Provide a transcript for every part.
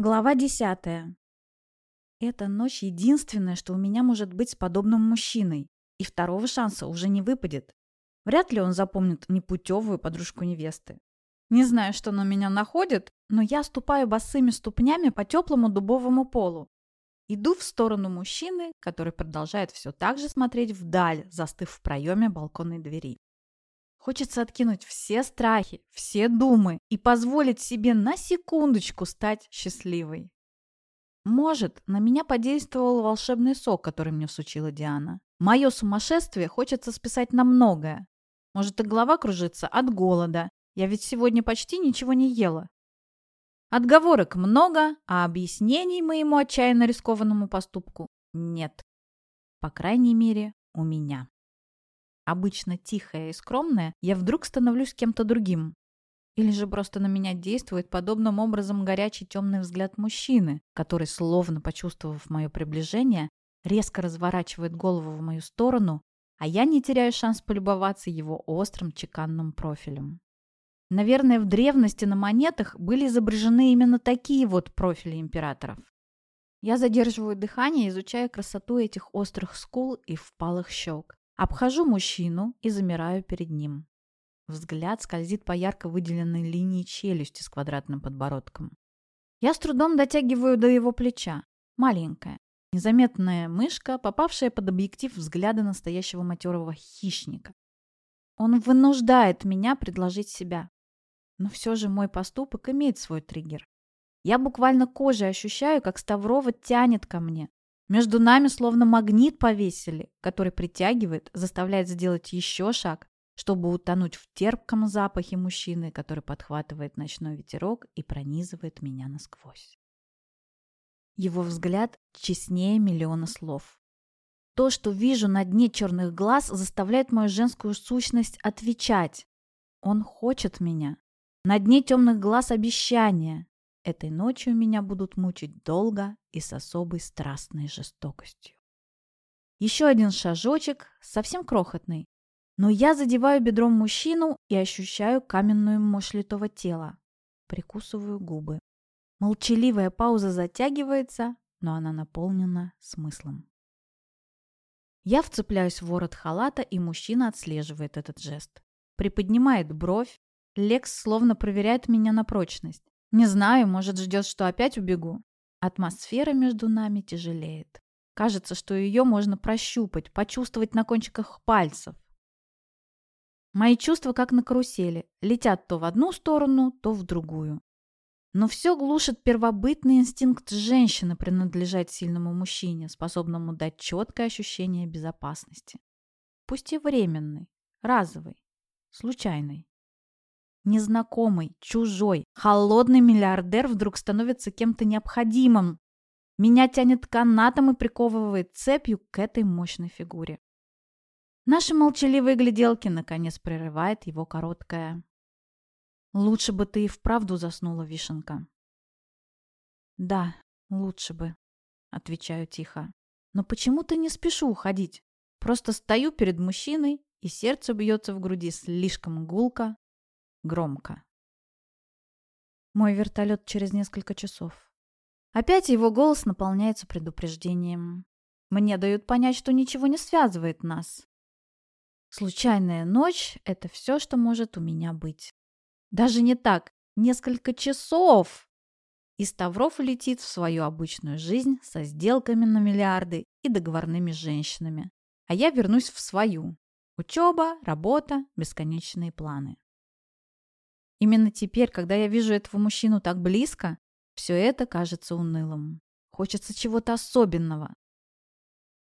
Глава десятая. Эта ночь единственное, что у меня может быть с подобным мужчиной, и второго шанса уже не выпадет. Вряд ли он запомнит непутевую подружку невесты. Не знаю, что на меня находит, но я ступаю босыми ступнями по теплому дубовому полу. Иду в сторону мужчины, который продолжает все так же смотреть вдаль, застыв в проеме балконной двери. Хочется откинуть все страхи, все думы и позволить себе на секундочку стать счастливой. Может, на меня подействовал волшебный сок, который мне всучила Диана. Мое сумасшествие хочется списать на многое. Может, и голова кружится от голода. Я ведь сегодня почти ничего не ела. Отговорок много, а объяснений моему отчаянно рискованному поступку нет. По крайней мере, у меня обычно тихая и скромная, я вдруг становлюсь кем-то другим. Или же просто на меня действует подобным образом горячий темный взгляд мужчины, который, словно почувствовав мое приближение, резко разворачивает голову в мою сторону, а я не теряю шанс полюбоваться его острым чеканным профилем. Наверное, в древности на монетах были изображены именно такие вот профили императоров. Я задерживаю дыхание, изучая красоту этих острых скул и впалых щек. Обхожу мужчину и замираю перед ним. Взгляд скользит по ярко выделенной линии челюсти с квадратным подбородком. Я с трудом дотягиваю до его плеча. Маленькая, незаметная мышка, попавшая под объектив взгляда настоящего матерого хищника. Он вынуждает меня предложить себя. Но все же мой поступок имеет свой триггер. Я буквально кожей ощущаю, как Ставрова тянет ко мне, между нами словно магнит повесили, который притягивает, заставляет сделать еще шаг, чтобы утонуть в терпком запахе мужчины, который подхватывает ночной ветерок и пронизывает меня насквозь. Его взгляд честнее миллиона слов. То, что вижу на дне черных глаз, заставляет мою женскую сущность отвечать. Он хочет меня. На дне темных глаз обещание. Этой ночью меня будут мучить долго и с особой страстной жестокостью. Еще один шажочек, совсем крохотный, но я задеваю бедром мужчину и ощущаю каменную мощь литого тела. Прикусываю губы. Молчаливая пауза затягивается, но она наполнена смыслом. Я вцепляюсь в ворот халата, и мужчина отслеживает этот жест. Приподнимает бровь. Лекс словно проверяет меня на прочность. Не знаю, может, ждет, что опять убегу. Атмосфера между нами тяжелеет. Кажется, что ее можно прощупать, почувствовать на кончиках пальцев. Мои чувства, как на карусели, летят то в одну сторону, то в другую. Но все глушит первобытный инстинкт женщины принадлежать сильному мужчине, способному дать четкое ощущение безопасности. Пусть и временный, разовый, случайный. Незнакомый, чужой, холодный миллиардер вдруг становится кем-то необходимым. Меня тянет канатом и приковывает цепью к этой мощной фигуре. Наши молчаливые гляделки наконец прерывает его короткое. «Лучше бы ты и вправду заснула, Вишенка». «Да, лучше бы», — отвечаю тихо. «Но почему-то не спешу уходить. Просто стою перед мужчиной, и сердце бьется в груди слишком гулко, Громко. Мой вертолет через несколько часов. Опять его голос наполняется предупреждением. Мне дают понять, что ничего не связывает нас. Случайная ночь — это все, что может у меня быть. Даже не так. Несколько часов! И Ставров летит в свою обычную жизнь со сделками на миллиарды и договорными женщинами. А я вернусь в свою. Учеба, работа, бесконечные планы. Именно теперь, когда я вижу этого мужчину так близко, все это кажется унылым. Хочется чего-то особенного.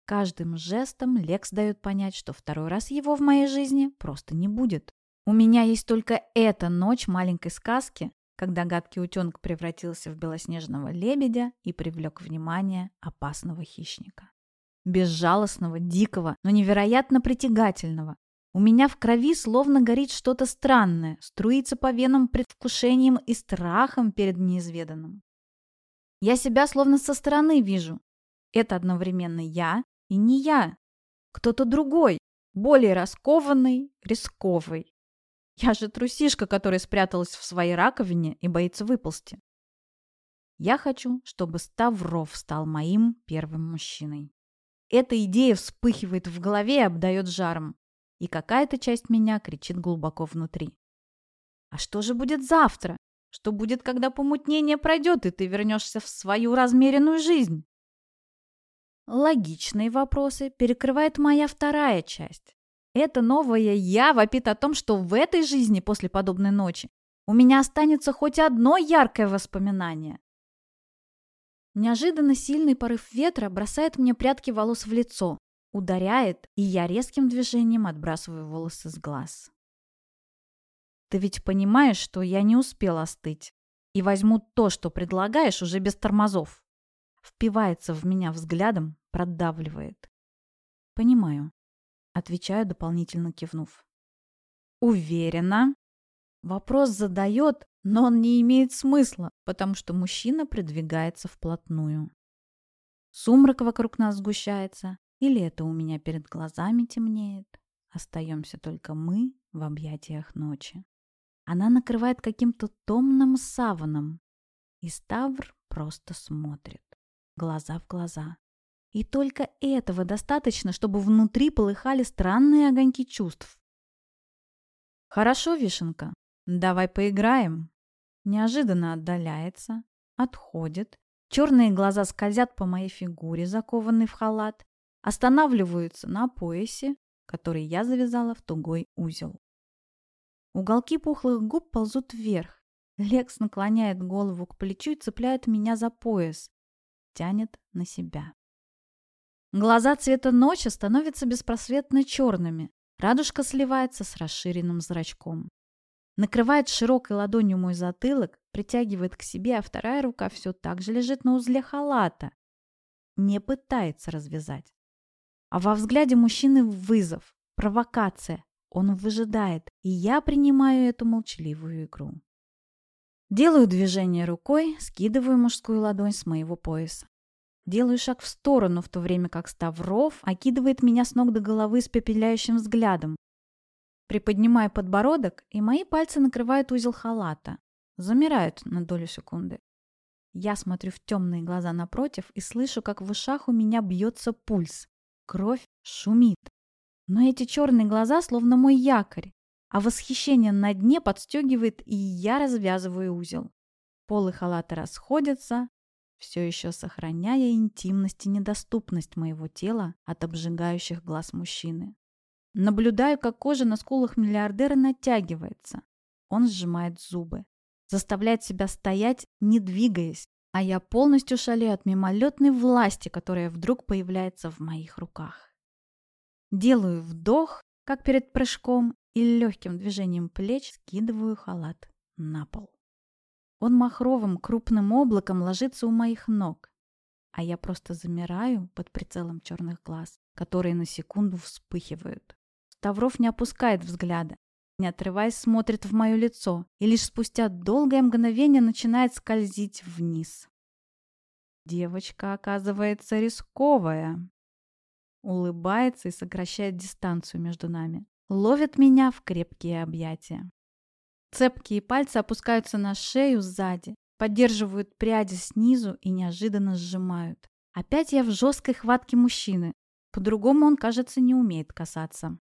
Каждым жестом Лекс дает понять, что второй раз его в моей жизни просто не будет. У меня есть только эта ночь маленькой сказки, когда гадкий утенок превратился в белоснежного лебедя и привлек внимание опасного хищника. Безжалостного, дикого, но невероятно притягательного, у меня в крови словно горит что-то странное, струится по венам предвкушением и страхом перед неизведанным. Я себя словно со стороны вижу. Это одновременно я и не я. Кто-то другой, более раскованный, рисковый. Я же трусишка, которая спряталась в своей раковине и боится выползти. Я хочу, чтобы Ставров стал моим первым мужчиной. Эта идея вспыхивает в голове и обдает жаром. И какая-то часть меня кричит глубоко внутри. А что же будет завтра? Что будет, когда помутнение пройдет, и ты вернешься в свою размеренную жизнь? Логичные вопросы перекрывает моя вторая часть. Это новое «я» вопит о том, что в этой жизни после подобной ночи у меня останется хоть одно яркое воспоминание. Неожиданно сильный порыв ветра бросает мне прядки волос в лицо, ударяет, и я резким движением отбрасываю волосы с глаз. Ты ведь понимаешь, что я не успел остыть, и возьму то, что предлагаешь, уже без тормозов. Впивается в меня взглядом, продавливает. Понимаю. Отвечаю, дополнительно кивнув. Уверена? Вопрос задает, но он не имеет смысла, потому что мужчина придвигается вплотную. Сумрак вокруг нас сгущается, или это у меня перед глазами темнеет. Остаемся только мы в объятиях ночи. Она накрывает каким-то томным саваном, и Ставр просто смотрит, глаза в глаза. И только этого достаточно, чтобы внутри полыхали странные огоньки чувств. «Хорошо, Вишенка, давай поиграем», неожиданно отдаляется, отходит. Черные глаза скользят по моей фигуре, закованной в халат, останавливаются на поясе, который я завязала в тугой узел. Уголки пухлых губ ползут вверх. Лекс наклоняет голову к плечу и цепляет меня за пояс. Тянет на себя. Глаза цвета ночи становятся беспросветно черными. Радужка сливается с расширенным зрачком. Накрывает широкой ладонью мой затылок, притягивает к себе, а вторая рука все так же лежит на узле халата. Не пытается развязать. А во взгляде мужчины вызов, провокация. Он выжидает, и я принимаю эту молчаливую игру. Делаю движение рукой, скидываю мужскую ладонь с моего пояса. Делаю шаг в сторону, в то время как Ставров окидывает меня с ног до головы с пепеляющим взглядом, Приподнимаю подбородок, и мои пальцы накрывают узел халата. Замирают на долю секунды. Я смотрю в темные глаза напротив и слышу, как в ушах у меня бьется пульс. Кровь шумит. Но эти черные глаза словно мой якорь, а восхищение на дне подстегивает, и я развязываю узел. Полы халата расходятся, все еще сохраняя интимность и недоступность моего тела от обжигающих глаз мужчины. Наблюдаю, как кожа на скулах миллиардера натягивается. Он сжимает зубы. Заставляет себя стоять, не двигаясь. А я полностью шалею от мимолетной власти, которая вдруг появляется в моих руках. Делаю вдох, как перед прыжком, и легким движением плеч скидываю халат на пол. Он махровым крупным облаком ложится у моих ног, а я просто замираю под прицелом черных глаз, которые на секунду вспыхивают. Тавров не опускает взгляда, не отрываясь смотрит в мое лицо и лишь спустя долгое мгновение начинает скользить вниз. Девочка оказывается рисковая. Улыбается и сокращает дистанцию между нами. Ловит меня в крепкие объятия. Цепкие пальцы опускаются на шею сзади, поддерживают пряди снизу и неожиданно сжимают. Опять я в жесткой хватке мужчины. По-другому он, кажется, не умеет касаться.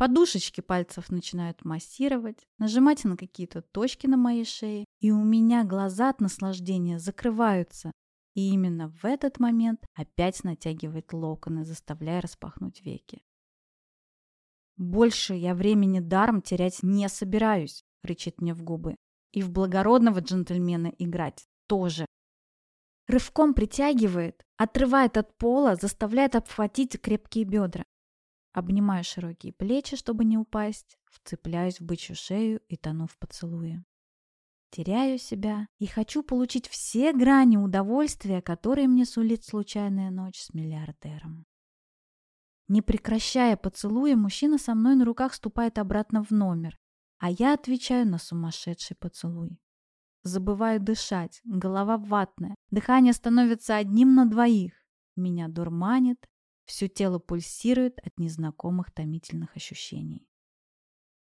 Подушечки пальцев начинают массировать, нажимать на какие-то точки на моей шее, и у меня глаза от наслаждения закрываются. И именно в этот момент опять натягивает локоны, заставляя распахнуть веки. «Больше я времени даром терять не собираюсь», — рычит мне в губы. «И в благородного джентльмена играть тоже». Рывком притягивает, отрывает от пола, заставляет обхватить крепкие бедра. Обнимаю широкие плечи, чтобы не упасть, вцепляюсь в бычью шею и тону в поцелуе. Теряю себя и хочу получить все грани удовольствия, которые мне сулит случайная ночь с миллиардером. Не прекращая поцелуя, мужчина со мной на руках ступает обратно в номер, а я отвечаю на сумасшедший поцелуй. Забываю дышать, голова ватная, дыхание становится одним на двоих. Меня дурманит, все тело пульсирует от незнакомых томительных ощущений.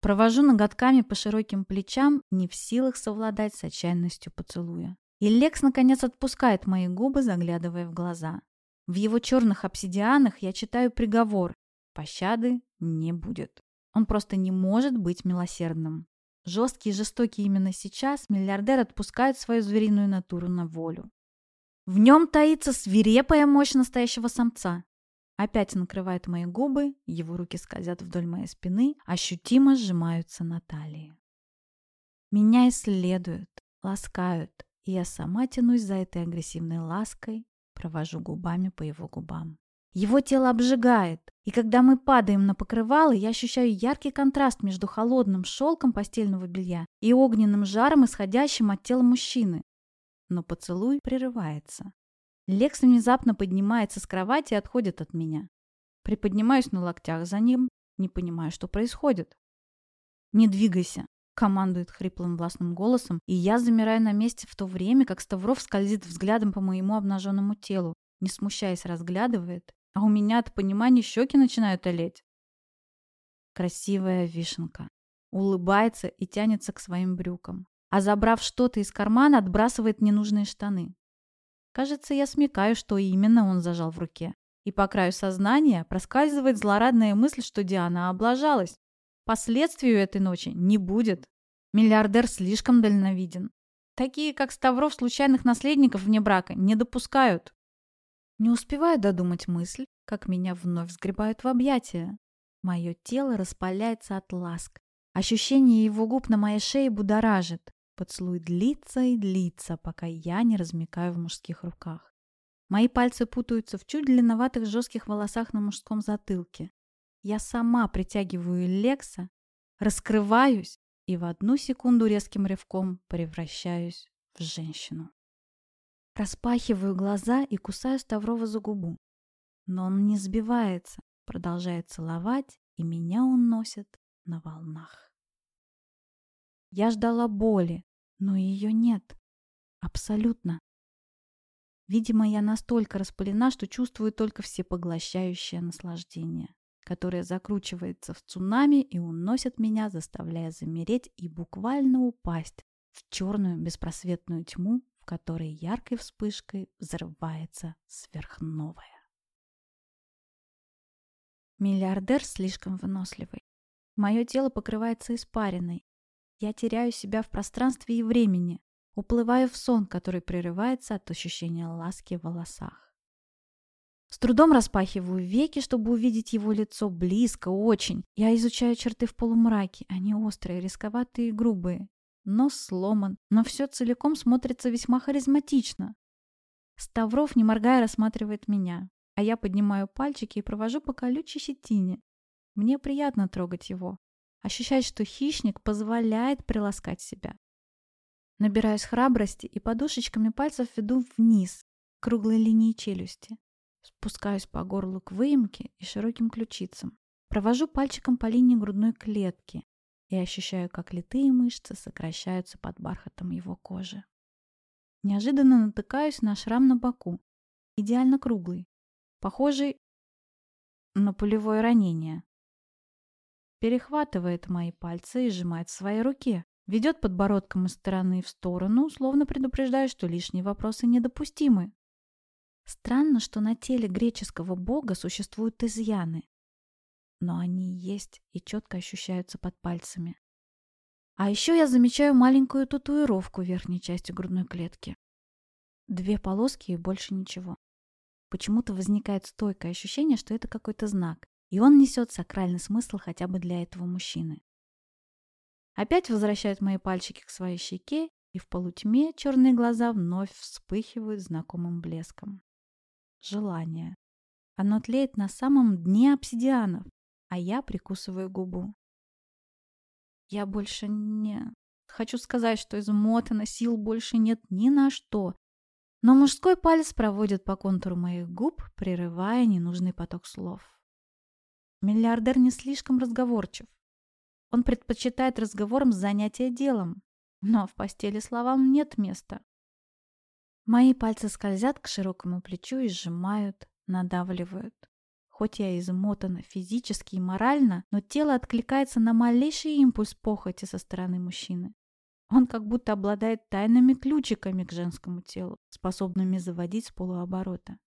Провожу ноготками по широким плечам, не в силах совладать с отчаянностью поцелуя. И Лекс наконец отпускает мои губы, заглядывая в глаза. В его черных обсидианах я читаю приговор. Пощады не будет. Он просто не может быть милосердным. Жесткий и жестокий именно сейчас миллиардер отпускает свою звериную натуру на волю. В нем таится свирепая мощь настоящего самца. Опять накрывает мои губы, его руки скользят вдоль моей спины, ощутимо сжимаются на талии. Меня исследуют, ласкают, и я сама тянусь за этой агрессивной лаской, провожу губами по его губам. Его тело обжигает, и когда мы падаем на покрывало, я ощущаю яркий контраст между холодным шелком постельного белья и огненным жаром, исходящим от тела мужчины но поцелуй прерывается. Лекс внезапно поднимается с кровати и отходит от меня. Приподнимаюсь на локтях за ним, не понимая, что происходит. «Не двигайся», — командует хриплым властным голосом, и я замираю на месте в то время, как Ставров скользит взглядом по моему обнаженному телу, не смущаясь разглядывает, а у меня от понимания щеки начинают олеть. Красивая вишенка. Улыбается и тянется к своим брюкам а забрав что-то из кармана, отбрасывает ненужные штаны. Кажется, я смекаю, что именно он зажал в руке. И по краю сознания проскальзывает злорадная мысль, что Диана облажалась. Последствий этой ночи не будет. Миллиардер слишком дальновиден. Такие, как Ставров, случайных наследников вне брака не допускают. Не успеваю додумать мысль, как меня вновь сгребают в объятия. Мое тело распаляется от ласк. Ощущение его губ на моей шее будоражит. Поцелуй длится и длится, пока я не размекаю в мужских руках. Мои пальцы путаются в чуть длинноватых жестких волосах на мужском затылке. Я сама притягиваю Лекса, раскрываюсь и в одну секунду резким рывком превращаюсь в женщину. Распахиваю глаза и кусаю Ставрова за губу. Но он не сбивается, продолжает целовать, и меня он носит на волнах. Я ждала боли, но ее нет. Абсолютно. Видимо, я настолько распылена, что чувствую только всепоглощающее наслаждение, которое закручивается в цунами и уносит меня, заставляя замереть и буквально упасть в черную беспросветную тьму, в которой яркой вспышкой взрывается сверхновая. Миллиардер слишком выносливый. Мое тело покрывается испариной, я теряю себя в пространстве и времени, уплываю в сон, который прерывается от ощущения ласки в волосах. С трудом распахиваю веки, чтобы увидеть его лицо близко, очень. Я изучаю черты в полумраке. Они острые, рисковатые и грубые. Нос сломан, но все целиком смотрится весьма харизматично. Ставров, не моргая, рассматривает меня, а я поднимаю пальчики и провожу по колючей щетине. Мне приятно трогать его, ощущать, что хищник позволяет приласкать себя. Набираюсь храбрости и подушечками пальцев веду вниз, круглой линии челюсти. Спускаюсь по горлу к выемке и широким ключицам. Провожу пальчиком по линии грудной клетки и ощущаю, как литые мышцы сокращаются под бархатом его кожи. Неожиданно натыкаюсь на шрам на боку, идеально круглый, похожий на пулевое ранение перехватывает мои пальцы и сжимает в своей руке. Ведет подбородком из стороны в сторону, словно предупреждая, что лишние вопросы недопустимы. Странно, что на теле греческого бога существуют изъяны. Но они есть и четко ощущаются под пальцами. А еще я замечаю маленькую татуировку в верхней части грудной клетки. Две полоски и больше ничего. Почему-то возникает стойкое ощущение, что это какой-то знак. И он несет сакральный смысл хотя бы для этого мужчины. Опять возвращает мои пальчики к своей щеке, и в полутьме черные глаза вновь вспыхивают знакомым блеском. Желание. Оно тлеет на самом дне обсидианов, а я прикусываю губу. Я больше не... Хочу сказать, что измотана, сил больше нет ни на что. Но мужской палец проводит по контуру моих губ, прерывая ненужный поток слов. Миллиардер не слишком разговорчив. Он предпочитает разговором занятия делом, но в постели словам нет места. Мои пальцы скользят к широкому плечу и сжимают, надавливают. Хоть я измотана физически и морально, но тело откликается на малейший импульс похоти со стороны мужчины. Он как будто обладает тайными ключиками к женскому телу, способными заводить с полуоборота.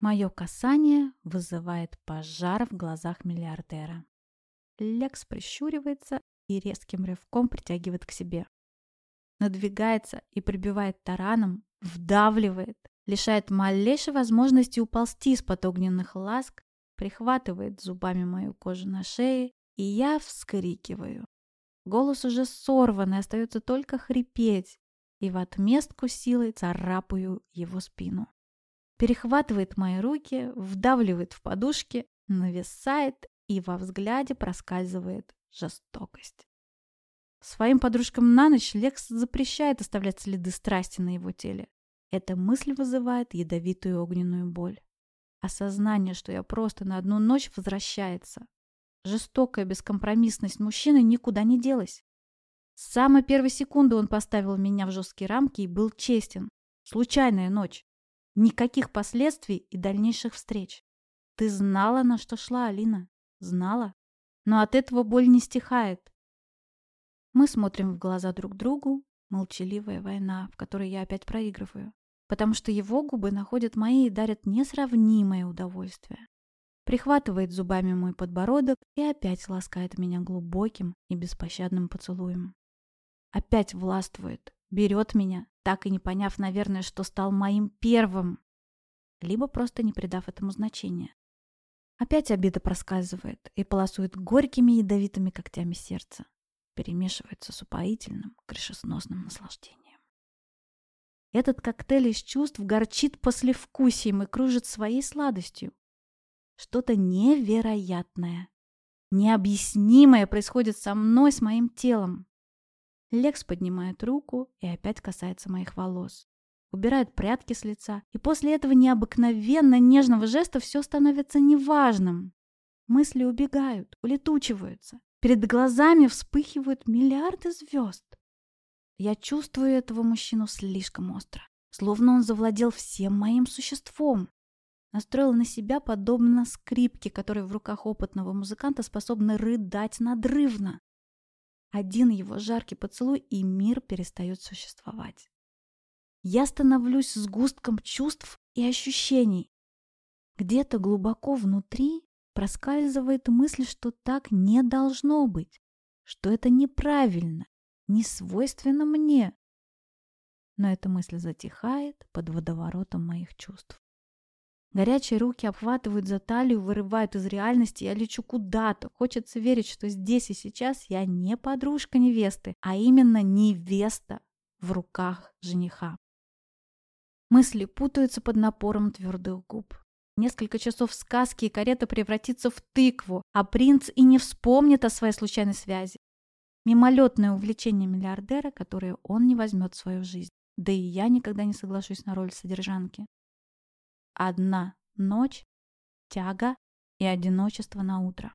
Мое касание вызывает пожар в глазах миллиардера. Лекс прищуривается и резким рывком притягивает к себе. Надвигается и прибивает тараном, вдавливает, лишает малейшей возможности уползти из-под огненных ласк, прихватывает зубами мою кожу на шее, и я вскрикиваю. Голос уже сорван, и остается только хрипеть, и в отместку силой царапаю его спину. Перехватывает мои руки, вдавливает в подушки, нависает, и во взгляде проскальзывает жестокость. Своим подружкам на ночь Лекс запрещает оставлять следы страсти на его теле. Эта мысль вызывает ядовитую огненную боль. Осознание, что я просто на одну ночь возвращается. Жестокая бескомпромиссность мужчины никуда не делась. С самой первой секунды он поставил меня в жесткие рамки и был честен. Случайная ночь. Никаких последствий и дальнейших встреч. Ты знала, на что шла, Алина. Знала. Но от этого боль не стихает. Мы смотрим в глаза друг другу. Молчаливая война, в которой я опять проигрываю. Потому что его губы находят мои и дарят несравнимое удовольствие прихватывает зубами мой подбородок и опять ласкает меня глубоким и беспощадным поцелуем. Опять властвует, берет меня, так и не поняв, наверное, что стал моим первым, либо просто не придав этому значения. Опять обида проскальзывает и полосует горькими ядовитыми когтями сердца, перемешивается с упоительным, крышесносным наслаждением. Этот коктейль из чувств горчит послевкусием и кружит своей сладостью, что-то невероятное, необъяснимое происходит со мной, с моим телом. Лекс поднимает руку и опять касается моих волос. Убирает прятки с лица, и после этого необыкновенно нежного жеста все становится неважным. Мысли убегают, улетучиваются. Перед глазами вспыхивают миллиарды звезд. Я чувствую этого мужчину слишком остро, словно он завладел всем моим существом настроил на себя подобно скрипке, которая в руках опытного музыканта способна рыдать надрывно. Один его жаркий поцелуй, и мир перестает существовать. Я становлюсь сгустком чувств и ощущений. Где-то глубоко внутри проскальзывает мысль, что так не должно быть, что это неправильно, не свойственно мне. Но эта мысль затихает под водоворотом моих чувств. Горячие руки обхватывают за талию, вырывают из реальности. Я лечу куда-то. Хочется верить, что здесь и сейчас я не подружка невесты, а именно невеста в руках жениха. Мысли путаются под напором твердых губ. Несколько часов сказки, и карета превратится в тыкву, а принц и не вспомнит о своей случайной связи. Мимолетное увлечение миллиардера, которое он не возьмет в свою жизнь. Да и я никогда не соглашусь на роль содержанки. Одна ночь, тяга и одиночество на утро.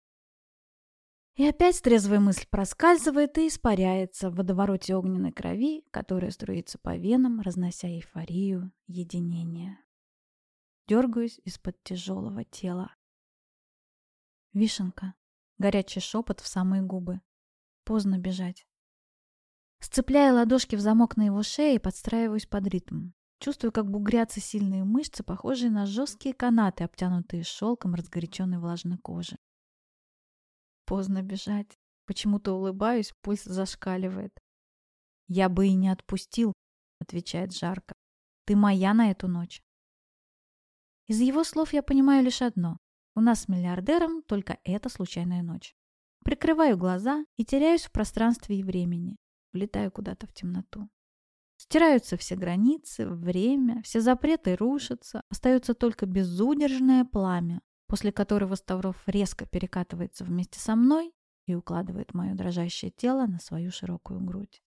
И опять трезвая мысль проскальзывает и испаряется в водовороте огненной крови, которая струится по венам, разнося эйфорию единения. Дергаюсь из-под тяжелого тела. Вишенка. Горячий шепот в самые губы. Поздно бежать. Сцепляя ладошки в замок на его шее, подстраиваюсь под ритм. Чувствую, как бугрятся сильные мышцы, похожие на жесткие канаты, обтянутые шелком разгоряченной влажной кожи. Поздно бежать. Почему-то улыбаюсь, пульс зашкаливает. «Я бы и не отпустил», — отвечает жарко. «Ты моя на эту ночь». Из его слов я понимаю лишь одно. У нас с миллиардером только эта случайная ночь. Прикрываю глаза и теряюсь в пространстве и времени. Влетаю куда-то в темноту. Стираются все границы, время, все запреты рушатся, остается только безудержное пламя, после которого Ставров резко перекатывается вместе со мной и укладывает мое дрожащее тело на свою широкую грудь.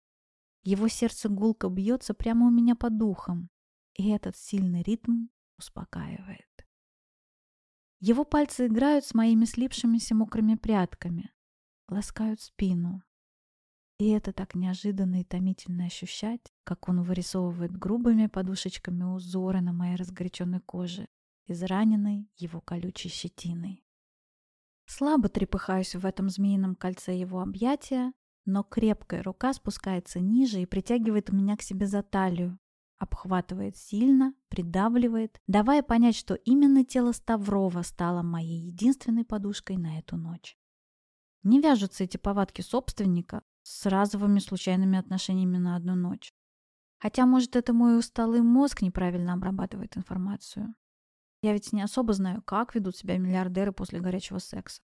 Его сердце гулко бьется прямо у меня под духом, и этот сильный ритм успокаивает. Его пальцы играют с моими слипшимися мокрыми прядками, ласкают спину, и это так неожиданно и томительно ощущать, как он вырисовывает грубыми подушечками узоры на моей разгоряченной коже, израненной его колючей щетиной. Слабо трепыхаюсь в этом змеином кольце его объятия, но крепкая рука спускается ниже и притягивает меня к себе за талию. Обхватывает сильно, придавливает, давая понять, что именно тело Ставрова стало моей единственной подушкой на эту ночь. Не вяжутся эти повадки собственника с разовыми случайными отношениями на одну ночь. Хотя, может, это мой усталый мозг неправильно обрабатывает информацию. Я ведь не особо знаю, как ведут себя миллиардеры после горячего секса.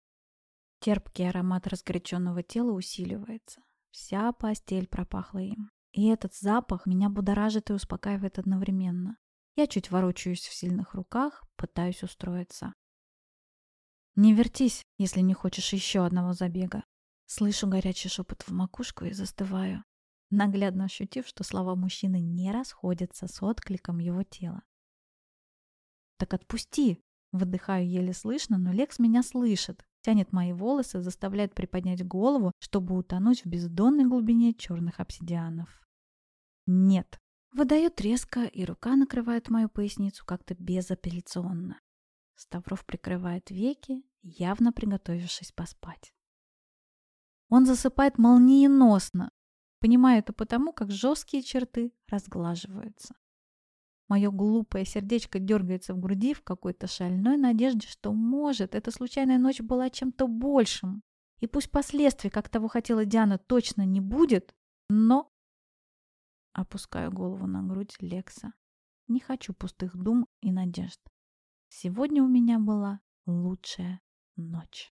Терпкий аромат разгоряченного тела усиливается. Вся постель пропахла им. И этот запах меня будоражит и успокаивает одновременно. Я чуть ворочаюсь в сильных руках, пытаюсь устроиться. Не вертись, если не хочешь еще одного забега. Слышу горячий шепот в макушку и застываю, наглядно ощутив, что слова мужчины не расходятся с откликом его тела. «Так отпусти!» Выдыхаю еле слышно, но Лекс меня слышит. Тянет мои волосы, заставляет приподнять голову, чтобы утонуть в бездонной глубине черных обсидианов. «Нет!» Выдает резко, и рука накрывает мою поясницу как-то безапелляционно. Ставров прикрывает веки, явно приготовившись поспать. Он засыпает молниеносно, понимая это потому, как жесткие черты разглаживаются. Мое глупое сердечко дергается в груди в какой-то шальной надежде, что, может, эта случайная ночь была чем-то большим. И пусть последствий, как того хотела Диана, точно не будет, но... Опускаю голову на грудь Лекса. Не хочу пустых дум и надежд. Сегодня у меня была лучшая ночь.